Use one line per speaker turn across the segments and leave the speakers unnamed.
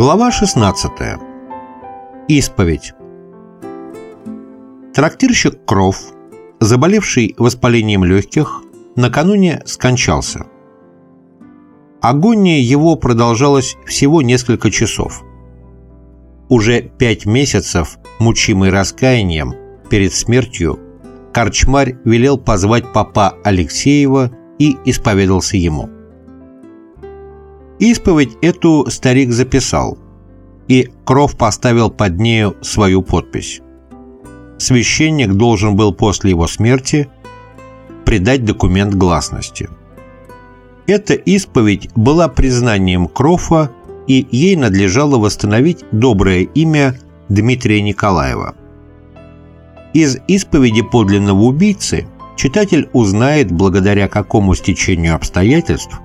Глава 16. Исповедь. Трактирщик Кров, заболевший воспалением легких, накануне скончался. Агония его продолжалась всего несколько часов. Уже пять месяцев, мучимый раскаянием, перед смертью, Корчмарь велел позвать папа Алексеева и исповедался ему – Исповедь эту старик записал, и Кров поставил под нею свою подпись. Священник должен был после его смерти придать документ гласности. Эта исповедь была признанием Крофа, и ей надлежало восстановить доброе имя Дмитрия Николаева. Из исповеди подлинного убийцы читатель узнает, благодаря какому стечению обстоятельств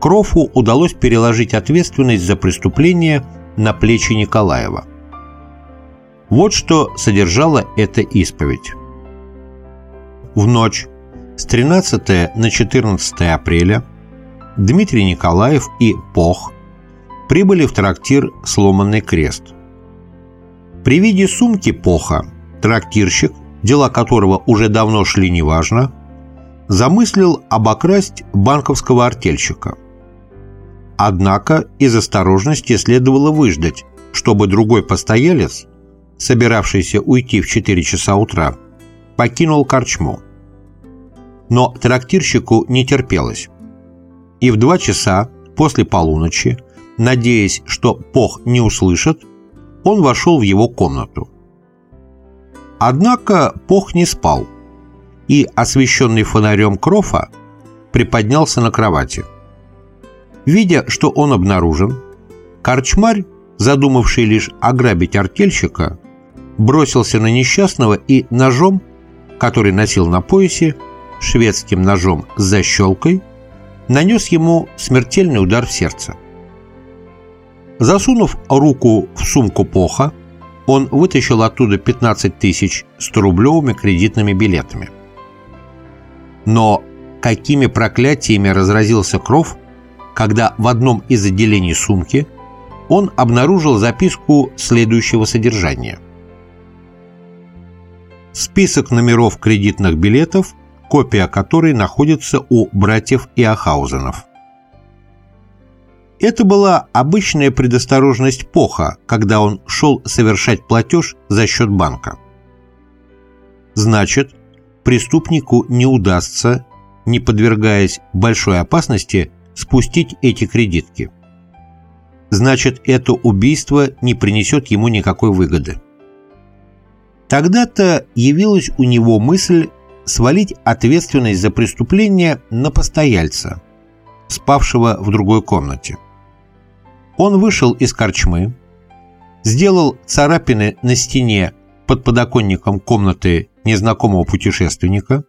Крофу удалось переложить ответственность за преступление на плечи Николаева. Вот что содержала эта исповедь. В ночь с 13 на 14 апреля Дмитрий Николаев и Пох прибыли в трактир «Сломанный крест». При виде сумки Поха трактирщик, дела которого уже давно шли неважно, замыслил обокрасть банковского артельщика – Однако из осторожности следовало выждать, чтобы другой постоялец, собиравшийся уйти в 4 часа утра, покинул корчму. Но трактирщику не терпелось. И в 2 часа после полуночи, надеясь, что Пох не услышит, он вошел в его комнату. Однако Пох не спал, и, освещенный фонарем Крофа, приподнялся на кровати – Видя, что он обнаружен, корчмарь, задумавший лишь ограбить артельщика, бросился на несчастного и ножом, который носил на поясе, шведским ножом с защелкой, нанес ему смертельный удар в сердце. Засунув руку в сумку Поха, он вытащил оттуда 15 тысяч 100-рублевыми кредитными билетами. Но какими проклятиями разразился Кров, когда в одном из отделений сумки он обнаружил записку следующего содержания. Список номеров кредитных билетов, копия которой находится у братьев Иохаузенов. Это была обычная предосторожность Поха, когда он шел совершать платеж за счет банка. Значит, преступнику не удастся, не подвергаясь большой опасности, спустить эти кредитки. Значит, это убийство не принесет ему никакой выгоды. Тогда-то явилась у него мысль свалить ответственность за преступление на постояльца, спавшего в другой комнате. Он вышел из корчмы, сделал царапины на стене под подоконником комнаты незнакомого путешественника,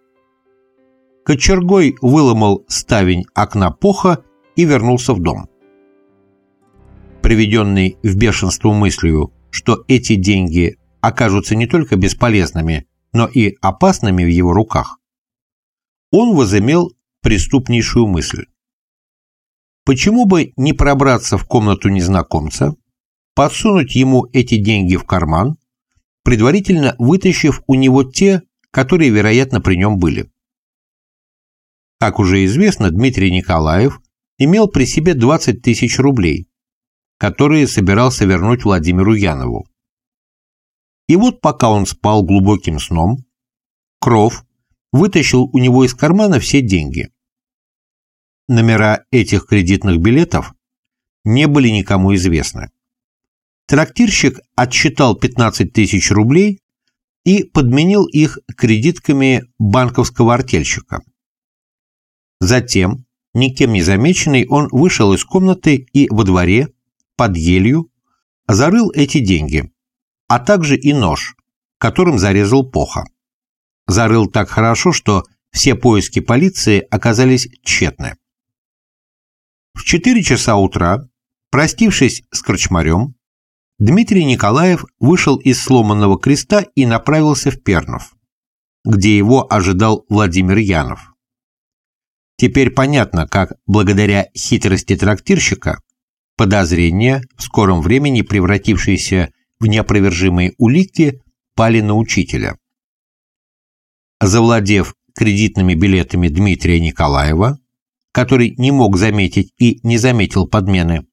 кочергой выломал ставень окна поха и вернулся в дом. Приведенный в бешенство мыслью, что эти деньги окажутся не только бесполезными, но и опасными в его руках, он возымел преступнейшую мысль. Почему бы не пробраться в комнату незнакомца, подсунуть ему эти деньги в карман, предварительно вытащив у него те, которые, вероятно, при нем были. Как уже известно, Дмитрий Николаев имел при себе 20 тысяч рублей, которые собирался вернуть Владимиру Янову. И вот пока он спал глубоким сном, Кров вытащил у него из кармана все деньги. Номера этих кредитных билетов не были никому известны. Трактирщик отсчитал 15 тысяч рублей и подменил их кредитками банковского артельщика. Затем, никем не замеченный, он вышел из комнаты и во дворе, под елью, зарыл эти деньги, а также и нож, которым зарезал Поха. Зарыл так хорошо, что все поиски полиции оказались тщетны. В 4 часа утра, простившись с корчмарем, Дмитрий Николаев вышел из сломанного креста и направился в Пернов, где его ожидал Владимир Янов. Теперь понятно, как благодаря хитрости трактирщика Подозрения, в скором времени превратившиеся в неопровержимые улики, пали на учителя. Завладев кредитными билетами Дмитрия Николаева, который не мог заметить и не заметил подмены,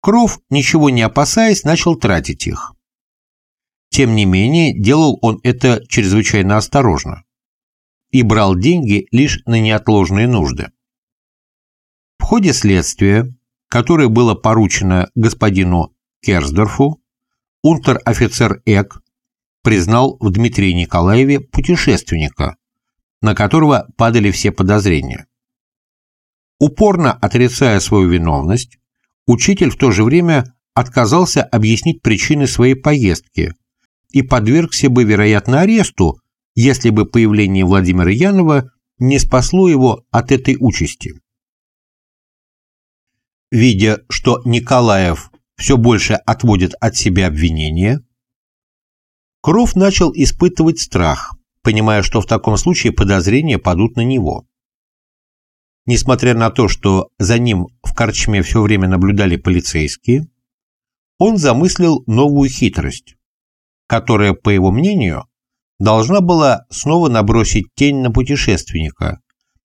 Кров, ничего не опасаясь, начал тратить их. Тем не менее, делал он это чрезвычайно осторожно и брал деньги лишь на неотложные нужды. В ходе следствия, которое было поручено господину Керсдорфу, унтер-офицер Эк признал в Дмитрии Николаеве путешественника, на которого падали все подозрения. Упорно отрицая свою виновность, учитель в то же время отказался объяснить причины своей поездки и подвергся бы, вероятно, аресту, если бы появление Владимира Янова не спасло его от этой участи. Видя, что Николаев все больше отводит от себя обвинения, Кров начал испытывать страх, понимая, что в таком случае подозрения падут на него. Несмотря на то, что за ним в корчме все время наблюдали полицейские, он замыслил новую хитрость, которая, по его мнению, должна была снова набросить тень на путешественника,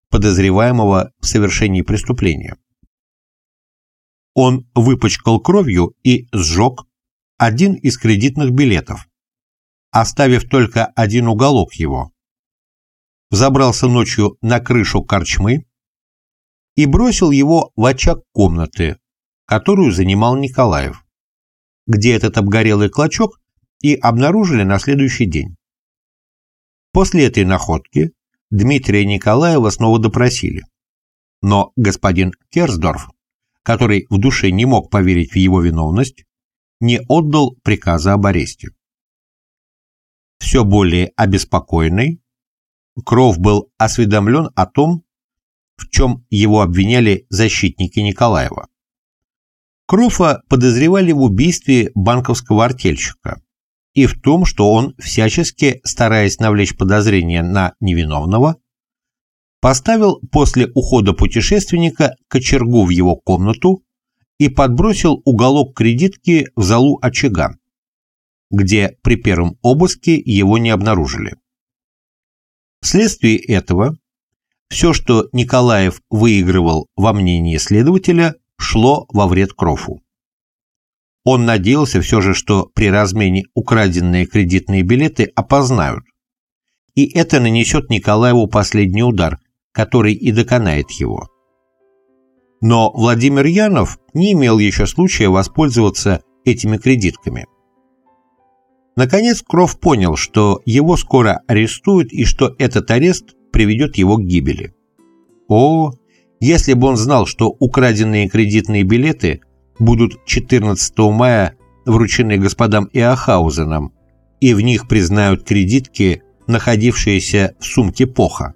подозреваемого в совершении преступления. Он выпачкал кровью и сжег один из кредитных билетов, оставив только один уголок его. Взобрался ночью на крышу корчмы и бросил его в очаг комнаты, которую занимал Николаев, где этот обгорелый клочок и обнаружили на следующий день. После этой находки Дмитрия Николаева снова допросили. Но господин Керсдорф, который в душе не мог поверить в его виновность, не отдал приказа об аресте. Все более обеспокоенный, Кров был осведомлен о том, в чем его обвиняли защитники Николаева. Крофа подозревали в убийстве банковского артельщика, и в том, что он, всячески стараясь навлечь подозрения на невиновного, поставил после ухода путешественника кочергу в его комнату и подбросил уголок кредитки в залу очага, где при первом обыске его не обнаружили. Вследствие этого все, что Николаев выигрывал во мнении следователя, шло во вред Крофу. Он надеялся все же, что при размене украденные кредитные билеты опознают. И это нанесет Николаеву последний удар, который и доконает его. Но Владимир Янов не имел еще случая воспользоваться этими кредитками. Наконец Кров понял, что его скоро арестуют и что этот арест приведет его к гибели. О, если бы он знал, что украденные кредитные билеты будут 14 мая вручены господам Иохаузенам, и в них признают кредитки, находившиеся в сумке Поха.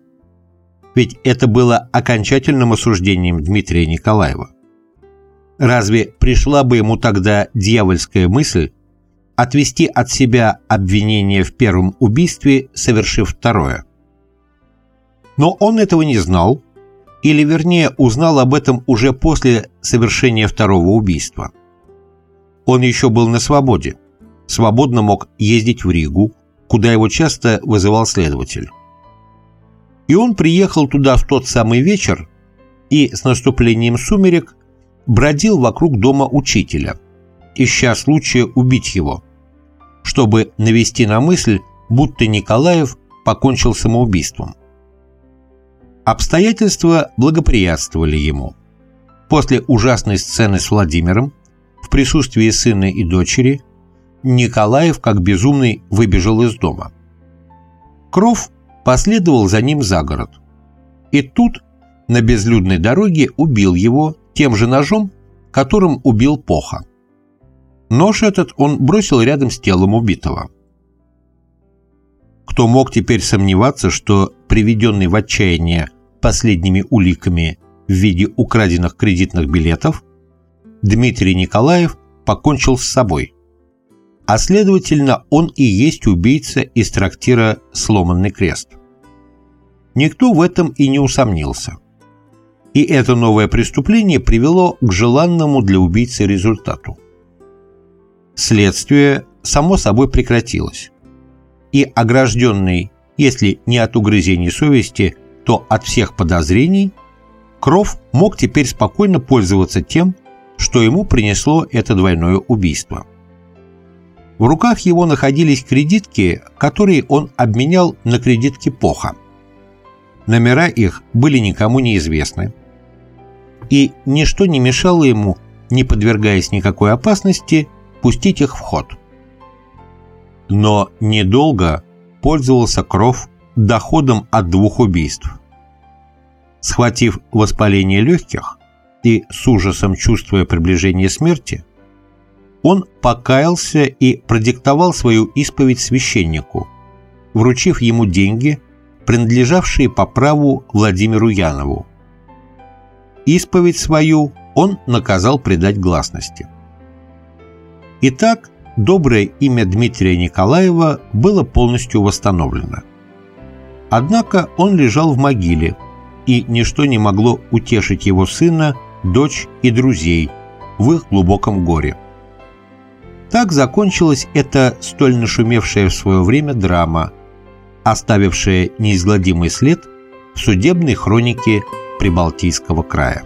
Ведь это было окончательным осуждением Дмитрия Николаева. Разве пришла бы ему тогда дьявольская мысль отвести от себя обвинение в первом убийстве, совершив второе? Но он этого не знал или вернее узнал об этом уже после совершения второго убийства. Он еще был на свободе, свободно мог ездить в Ригу, куда его часто вызывал следователь. И он приехал туда в тот самый вечер и с наступлением сумерек бродил вокруг дома учителя, ища случая убить его, чтобы навести на мысль, будто Николаев покончил самоубийством. Обстоятельства благоприятствовали ему. После ужасной сцены с Владимиром, в присутствии сына и дочери, Николаев, как безумный, выбежал из дома. Кров последовал за ним за город. И тут, на безлюдной дороге, убил его тем же ножом, которым убил Поха. Нож этот он бросил рядом с телом убитого. Кто мог теперь сомневаться, что приведенный в отчаяние последними уликами в виде украденных кредитных билетов, Дмитрий Николаев покончил с собой. А следовательно, он и есть убийца из трактира «Сломанный крест». Никто в этом и не усомнился. И это новое преступление привело к желанному для убийцы результату. Следствие, само собой, прекратилось. И огражденный, если не от угрызений совести, то от всех подозрений, Кров мог теперь спокойно пользоваться тем, что ему принесло это двойное убийство. В руках его находились кредитки, которые он обменял на кредитки Поха. Номера их были никому неизвестны. И ничто не мешало ему, не подвергаясь никакой опасности, пустить их в ход. Но недолго пользовался Кров доходом от двух убийств. Схватив воспаление легких и с ужасом чувствуя приближение смерти, он покаялся и продиктовал свою исповедь священнику, вручив ему деньги, принадлежавшие по праву Владимиру Янову. Исповедь свою он наказал предать гласности. Итак, доброе имя Дмитрия Николаева было полностью восстановлено. Однако он лежал в могиле, и ничто не могло утешить его сына, дочь и друзей в их глубоком горе. Так закончилась эта столь нашумевшая в свое время драма, оставившая неизгладимый след в судебной хронике Прибалтийского края.